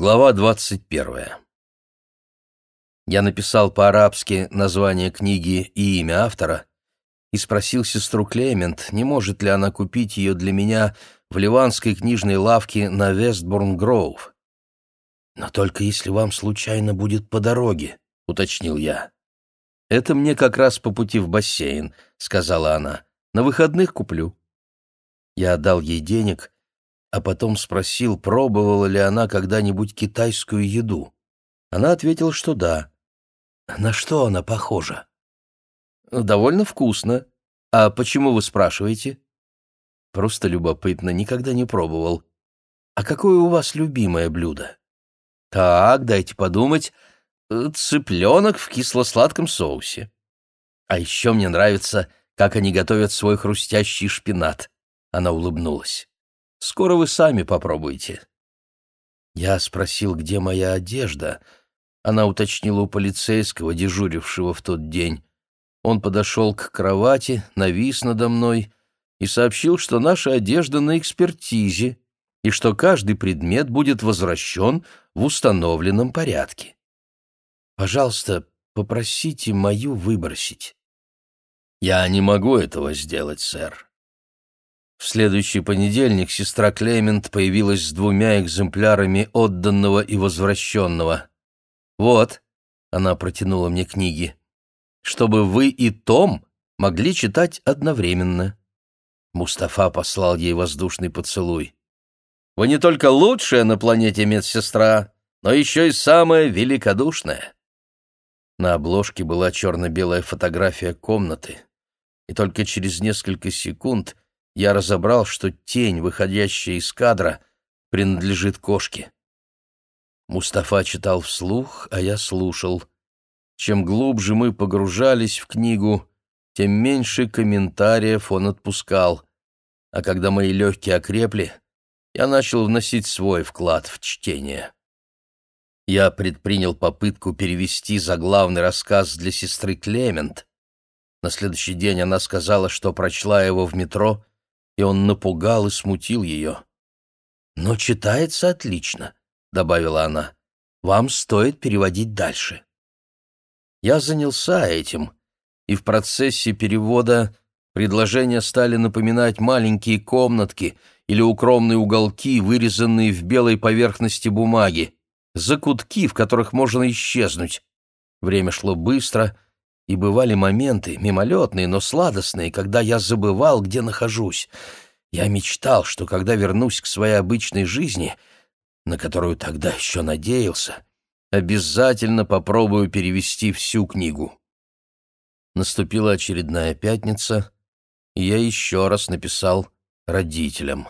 Глава двадцать первая. Я написал по-арабски название книги и имя автора и спросил сестру Клемент, не может ли она купить ее для меня в ливанской книжной лавке на Вестбурн-Гроув. «Но только если вам случайно будет по дороге», — уточнил я. «Это мне как раз по пути в бассейн», — сказала она. «На выходных куплю». Я отдал ей денег — а потом спросил, пробовала ли она когда-нибудь китайскую еду. Она ответила, что да. На что она похожа? Довольно вкусно. А почему вы спрашиваете? Просто любопытно, никогда не пробовал. А какое у вас любимое блюдо? Так, дайте подумать. Цыпленок в кисло-сладком соусе. А еще мне нравится, как они готовят свой хрустящий шпинат. Она улыбнулась. Скоро вы сами попробуете». Я спросил, где моя одежда. Она уточнила у полицейского, дежурившего в тот день. Он подошел к кровати, навис надо мной и сообщил, что наша одежда на экспертизе и что каждый предмет будет возвращен в установленном порядке. «Пожалуйста, попросите мою выбросить». «Я не могу этого сделать, сэр», следующий понедельник сестра Клемент появилась с двумя экземплярами отданного и возвращенного. «Вот», — она протянула мне книги, — «чтобы вы и Том могли читать одновременно». Мустафа послал ей воздушный поцелуй. «Вы не только лучшая на планете медсестра, но еще и самая великодушная». На обложке была черно-белая фотография комнаты, и только через несколько секунд — я разобрал, что тень, выходящая из кадра, принадлежит кошке. Мустафа читал вслух, а я слушал. Чем глубже мы погружались в книгу, тем меньше комментариев он отпускал. А когда мои легкие окрепли, я начал вносить свой вклад в чтение. Я предпринял попытку перевести заглавный рассказ для сестры Клемент. На следующий день она сказала, что прочла его в метро и он напугал и смутил ее. «Но читается отлично», — добавила она. «Вам стоит переводить дальше». Я занялся этим, и в процессе перевода предложения стали напоминать маленькие комнатки или укромные уголки, вырезанные в белой поверхности бумаги, закутки, в которых можно исчезнуть. Время шло быстро, и бывали моменты, мимолетные, но сладостные, когда я забывал, где нахожусь. Я мечтал, что когда вернусь к своей обычной жизни, на которую тогда еще надеялся, обязательно попробую перевести всю книгу. Наступила очередная пятница, и я еще раз написал родителям.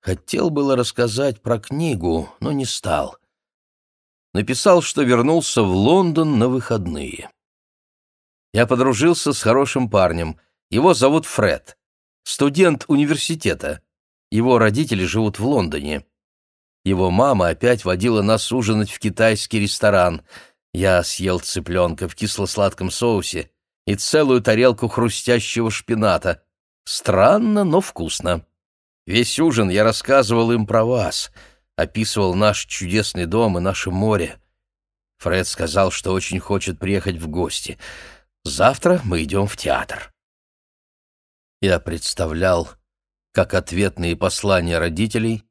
Хотел было рассказать про книгу, но не стал. Написал, что вернулся в Лондон на выходные. Я подружился с хорошим парнем. Его зовут Фред. Студент университета. Его родители живут в Лондоне. Его мама опять водила нас ужинать в китайский ресторан. Я съел цыпленка в кисло-сладком соусе и целую тарелку хрустящего шпината. Странно, но вкусно. Весь ужин я рассказывал им про вас, описывал наш чудесный дом и наше море. Фред сказал, что очень хочет приехать в гости — Завтра мы идем в театр. Я представлял, как ответные послания родителей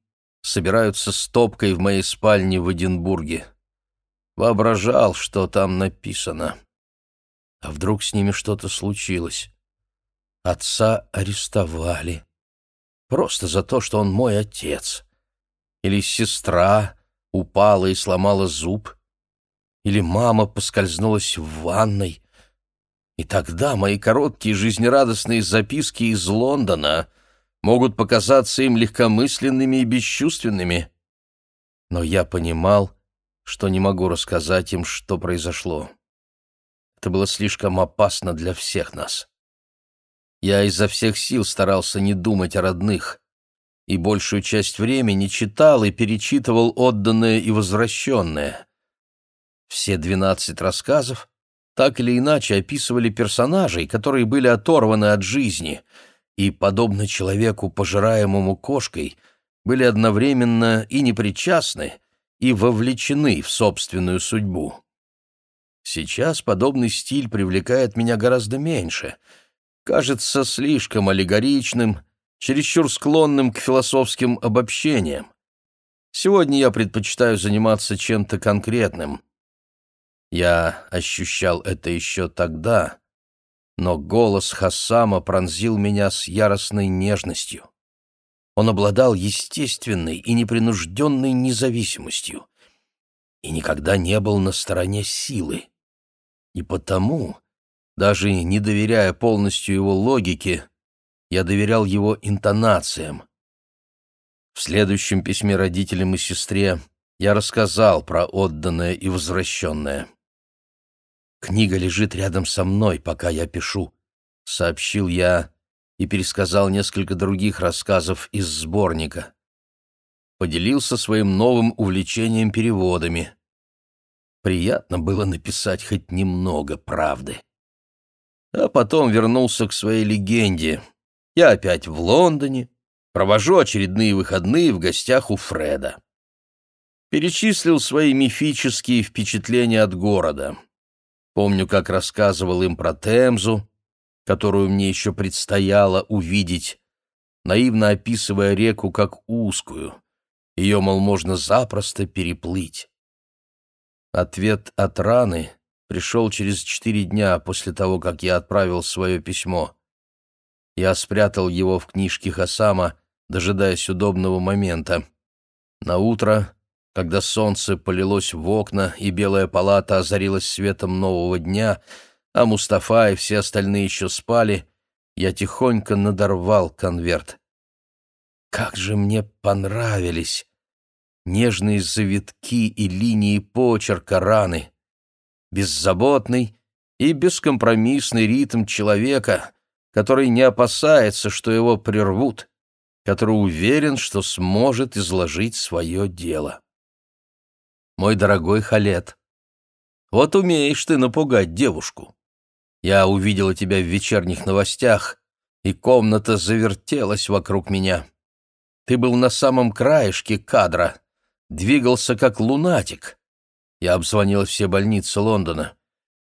собираются стопкой в моей спальне в Эдинбурге. Воображал, что там написано. А вдруг с ними что-то случилось? Отца арестовали. Просто за то, что он мой отец. Или сестра упала и сломала зуб. Или мама поскользнулась в ванной и тогда мои короткие жизнерадостные записки из Лондона могут показаться им легкомысленными и бесчувственными. Но я понимал, что не могу рассказать им, что произошло. Это было слишком опасно для всех нас. Я изо всех сил старался не думать о родных, и большую часть времени читал и перечитывал отданное и возвращенное. Все двенадцать рассказов — так или иначе описывали персонажей, которые были оторваны от жизни, и, подобно человеку, пожираемому кошкой, были одновременно и непричастны, и вовлечены в собственную судьбу. Сейчас подобный стиль привлекает меня гораздо меньше. Кажется слишком аллегоричным, чересчур склонным к философским обобщениям. Сегодня я предпочитаю заниматься чем-то конкретным. Я ощущал это еще тогда, но голос Хасама пронзил меня с яростной нежностью. Он обладал естественной и непринужденной независимостью и никогда не был на стороне силы. И потому, даже не доверяя полностью его логике, я доверял его интонациям. В следующем письме родителям и сестре я рассказал про отданное и возвращенное. «Книга лежит рядом со мной, пока я пишу», — сообщил я и пересказал несколько других рассказов из сборника. Поделился своим новым увлечением переводами. Приятно было написать хоть немного правды. А потом вернулся к своей легенде. Я опять в Лондоне, провожу очередные выходные в гостях у Фреда. Перечислил свои мифические впечатления от города. Помню, как рассказывал им про Темзу, которую мне еще предстояло увидеть, наивно описывая реку как узкую. Ее, мол, можно запросто переплыть. Ответ от раны пришел через четыре дня после того, как я отправил свое письмо. Я спрятал его в книжке Хасама, дожидаясь удобного момента. На утро, когда солнце полилось в окна и белая палата озарилась светом нового дня, а Мустафа и все остальные еще спали, я тихонько надорвал конверт. Как же мне понравились нежные завитки и линии почерка раны, беззаботный и бескомпромиссный ритм человека, который не опасается, что его прервут, который уверен, что сможет изложить свое дело. Мой дорогой Халет, вот умеешь ты напугать девушку. Я увидела тебя в вечерних новостях, и комната завертелась вокруг меня. Ты был на самом краешке кадра, двигался как лунатик. Я обзвонил все больницы Лондона.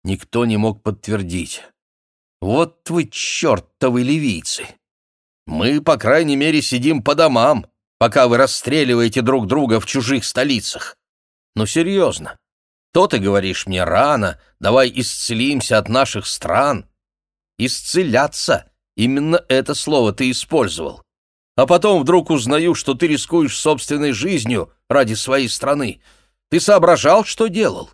Никто не мог подтвердить. Вот вы чертовы ливийцы! Мы, по крайней мере, сидим по домам, пока вы расстреливаете друг друга в чужих столицах. Ну, серьезно. То ты говоришь мне рано, давай исцелимся от наших стран. Исцеляться — именно это слово ты использовал а потом вдруг узнаю, что ты рискуешь собственной жизнью ради своей страны. Ты соображал, что делал?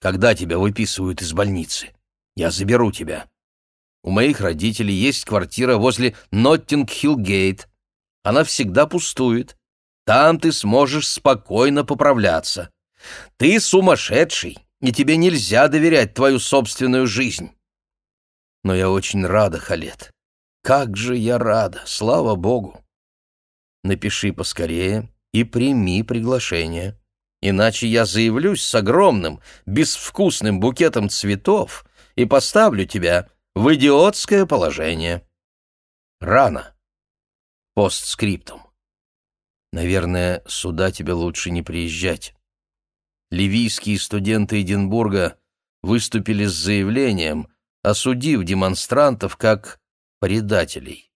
Когда тебя выписывают из больницы? Я заберу тебя. У моих родителей есть квартира возле Ноттинг-Хилл-Гейт. Она всегда пустует. Там ты сможешь спокойно поправляться. Ты сумасшедший, и тебе нельзя доверять твою собственную жизнь. Но я очень рада, Халет. Как же я рада, слава богу напиши поскорее и прими приглашение. Иначе я заявлюсь с огромным, безвкусным букетом цветов и поставлю тебя в идиотское положение. Рано. Постскриптум. Наверное, сюда тебе лучше не приезжать. Ливийские студенты Эдинбурга выступили с заявлением, осудив демонстрантов как предателей.